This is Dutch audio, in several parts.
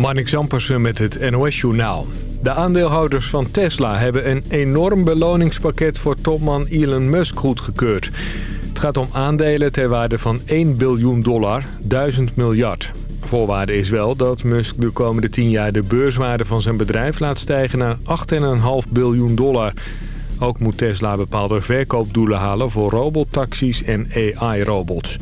Marnik Zampersen met het NOS-journaal. De aandeelhouders van Tesla hebben een enorm beloningspakket voor topman Elon Musk goedgekeurd. Het gaat om aandelen ter waarde van 1 biljoen dollar, 1000 miljard. Voorwaarde is wel dat Musk de komende 10 jaar de beurswaarde van zijn bedrijf laat stijgen naar 8,5 biljoen dollar. Ook moet Tesla bepaalde verkoopdoelen halen voor robottaxis en AI-robots.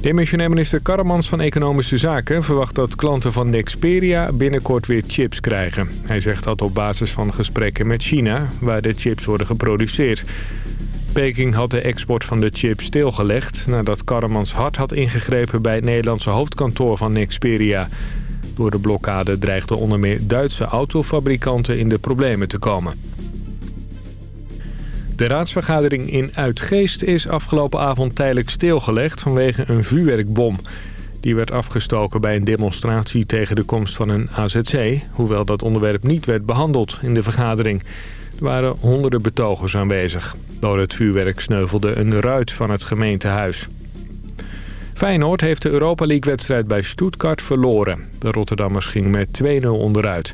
Demissionair minister Karremans van Economische Zaken verwacht dat klanten van Nexperia binnenkort weer chips krijgen. Hij zegt dat op basis van gesprekken met China, waar de chips worden geproduceerd. Peking had de export van de chips stilgelegd nadat Karremans hard had ingegrepen bij het Nederlandse hoofdkantoor van Nexperia. Door de blokkade dreigden onder meer Duitse autofabrikanten in de problemen te komen. De raadsvergadering in Uitgeest is afgelopen avond tijdelijk stilgelegd vanwege een vuurwerkbom. Die werd afgestoken bij een demonstratie tegen de komst van een AZC... hoewel dat onderwerp niet werd behandeld in de vergadering. Er waren honderden betogers aanwezig. Door het vuurwerk sneuvelde een ruit van het gemeentehuis. Feyenoord heeft de Europa League-wedstrijd bij Stuttgart verloren. De Rotterdammers gingen met 2-0 onderuit.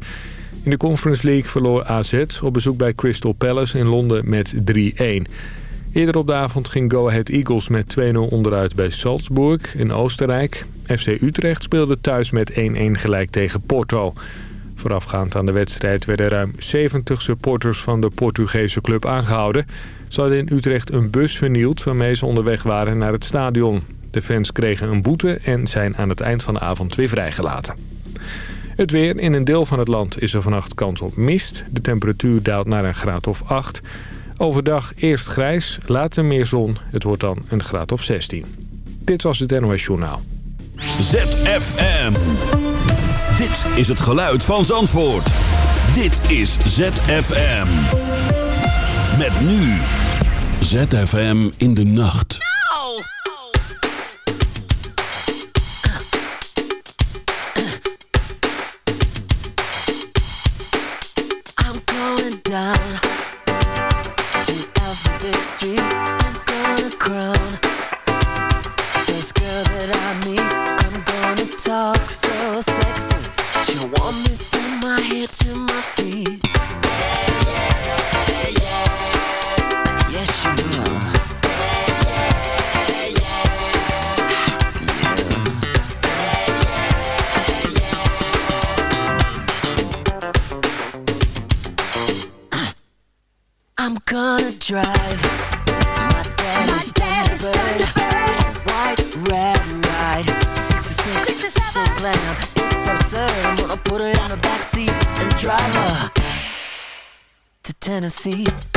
In de Conference League verloor AZ op bezoek bij Crystal Palace in Londen met 3-1. Eerder op de avond ging Go Ahead Eagles met 2-0 onderuit bij Salzburg in Oostenrijk. FC Utrecht speelde thuis met 1-1 gelijk tegen Porto. Voorafgaand aan de wedstrijd werden ruim 70 supporters van de Portugese club aangehouden. Ze hadden in Utrecht een bus vernield waarmee ze onderweg waren naar het stadion. De fans kregen een boete en zijn aan het eind van de avond weer vrijgelaten. Het weer. In een deel van het land is er vannacht kans op mist. De temperatuur daalt naar een graad of 8. Overdag eerst grijs, later meer zon. Het wordt dan een graad of 16. Dit was het NOS Journaal. ZFM. Dit is het geluid van Zandvoort. Dit is ZFM. Met nu. ZFM in de nacht. Down Tennessee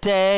day.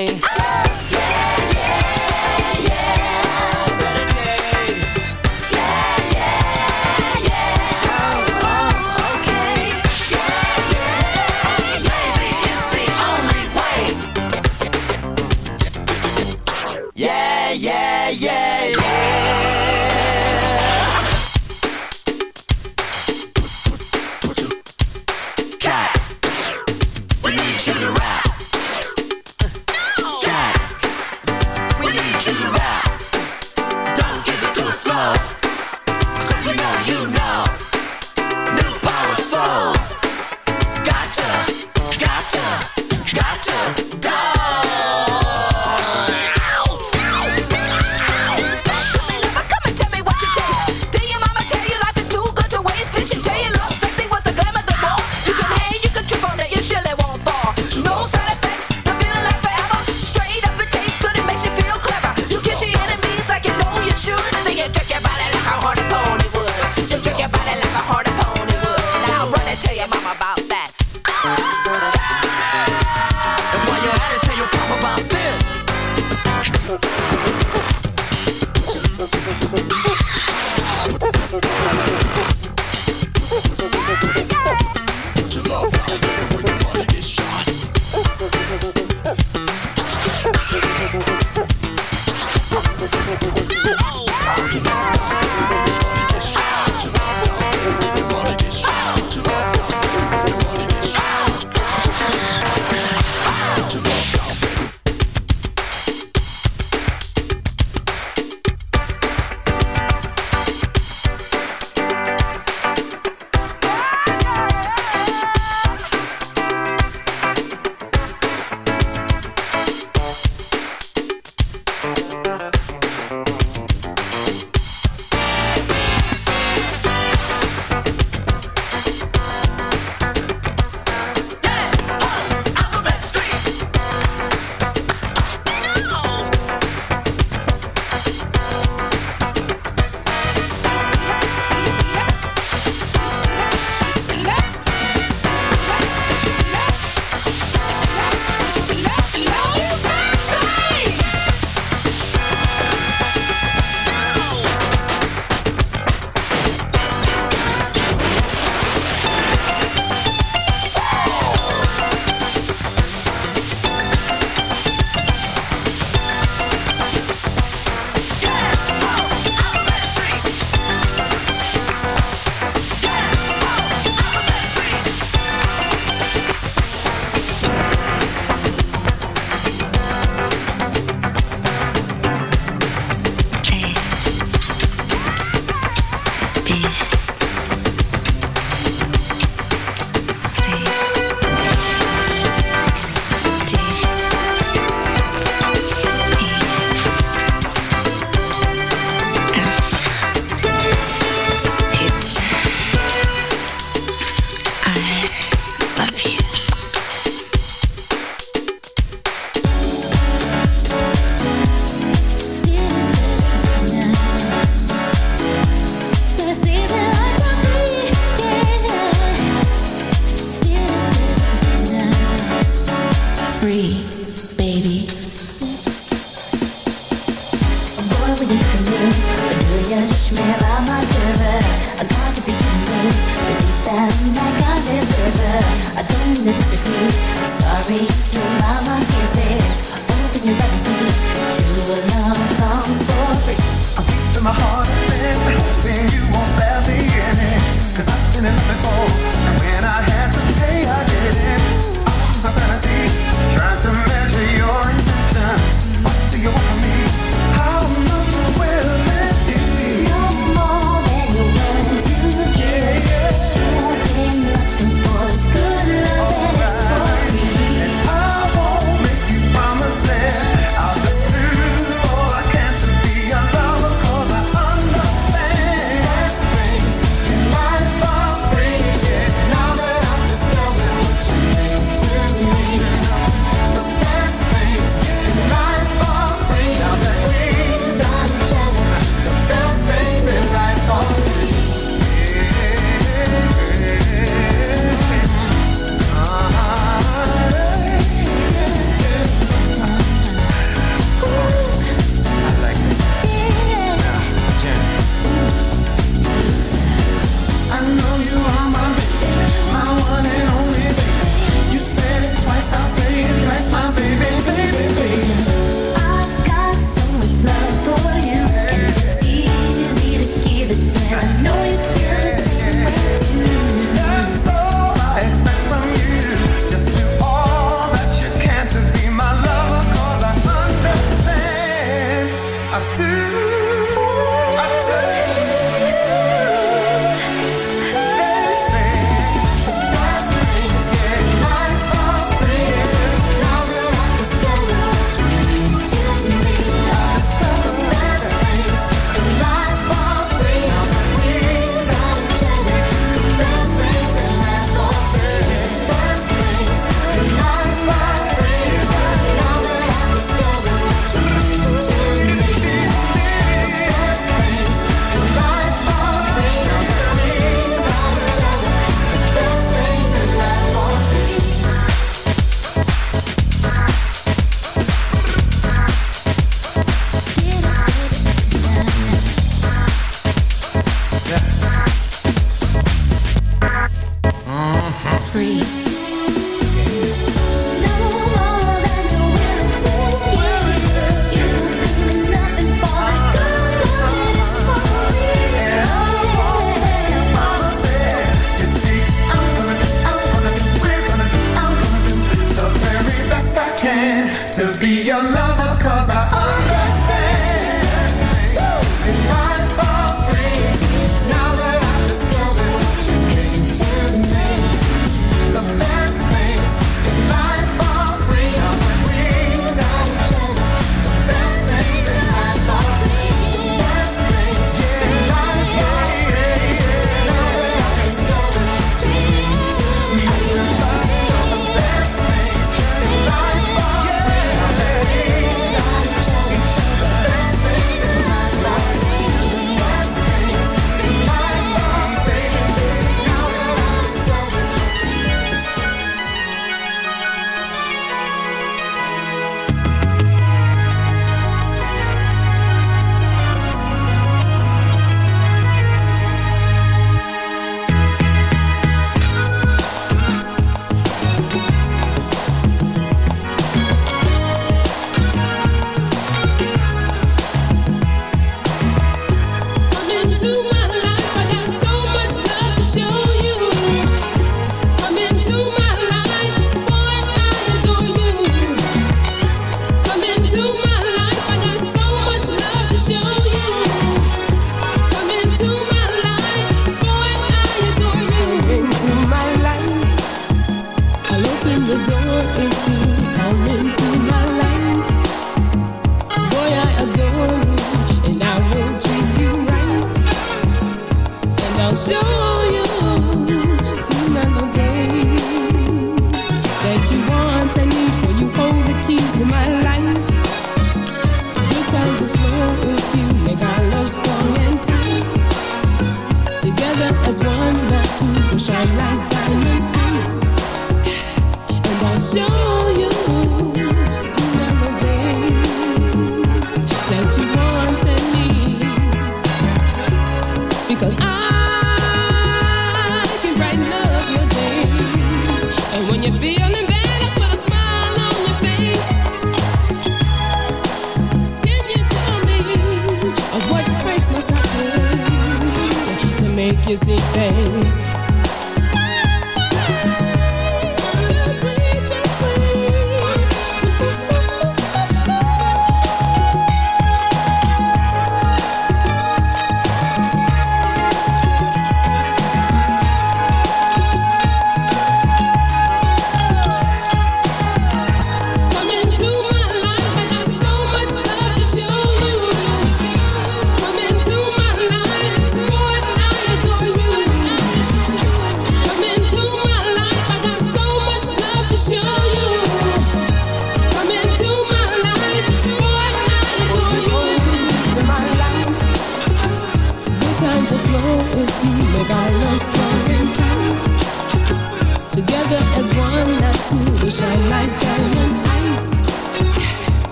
you see face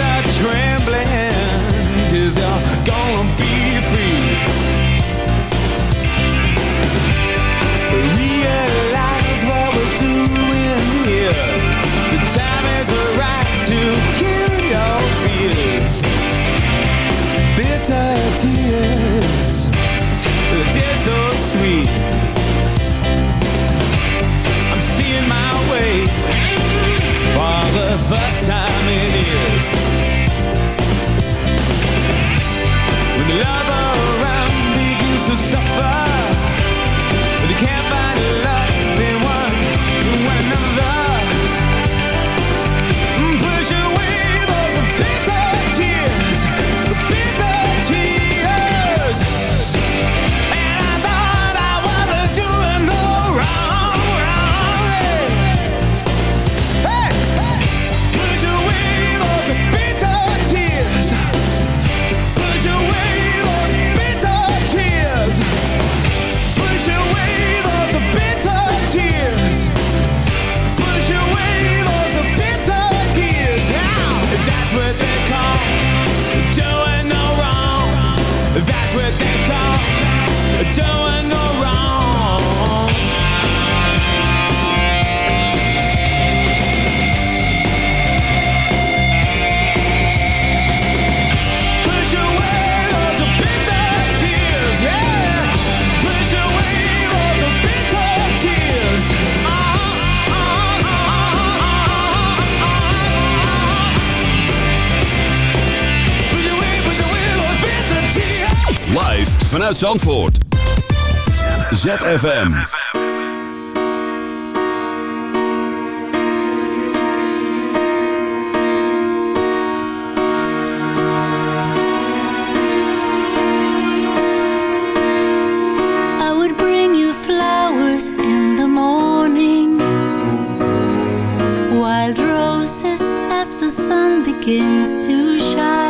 are trembling. Zandvoort. ZFM. I would bring you flowers in the morning Wild roses as the sun begins to shine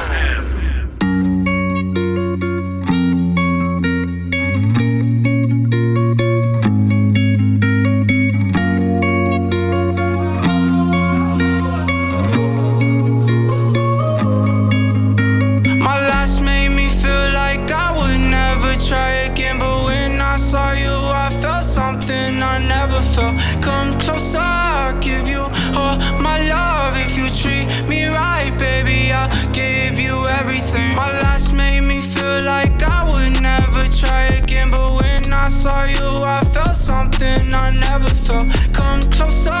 Come closer.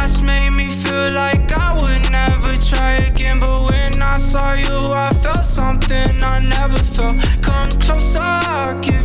saw you, I felt something I never felt. Come closer, I give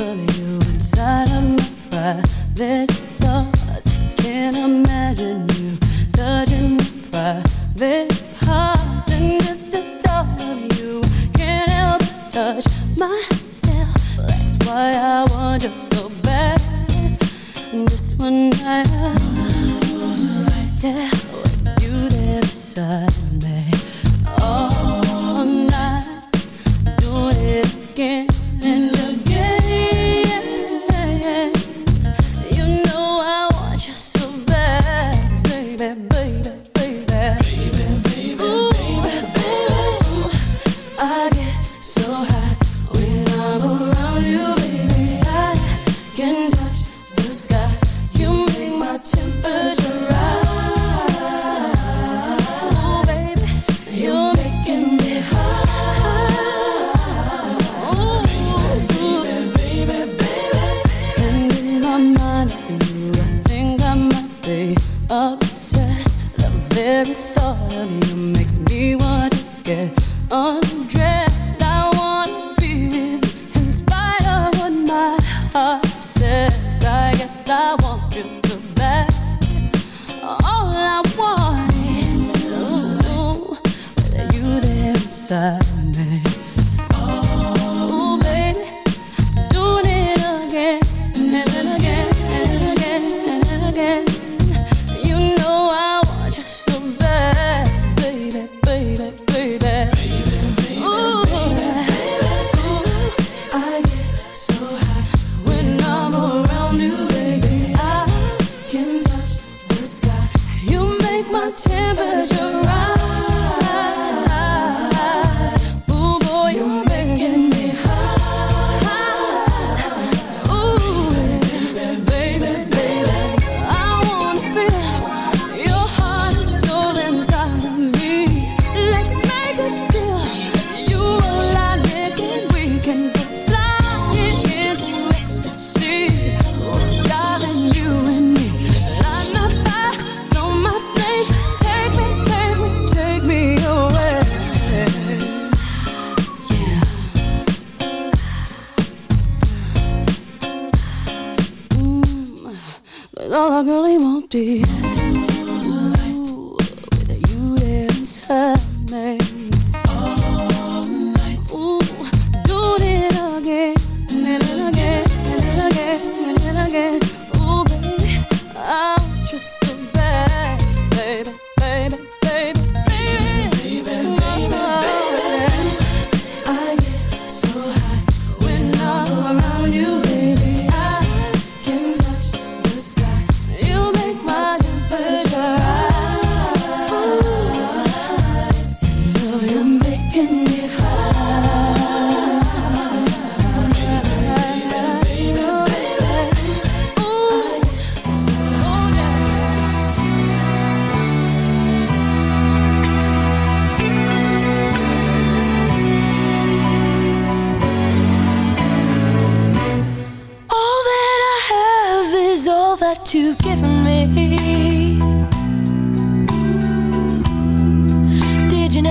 calling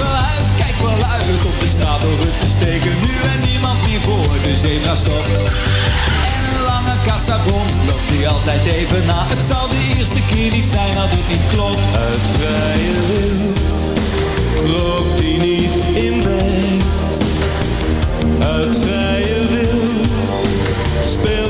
Wel uit, kijkt wel uit op de straat over te steken, nu en niemand meer voor de zebra stopt. En een lange kassabon loopt hij altijd even na. Het zal de eerste keer niet zijn dat het niet klopt. Uit vrije wil rookt hij niet in bed. Uit vrije wil speelt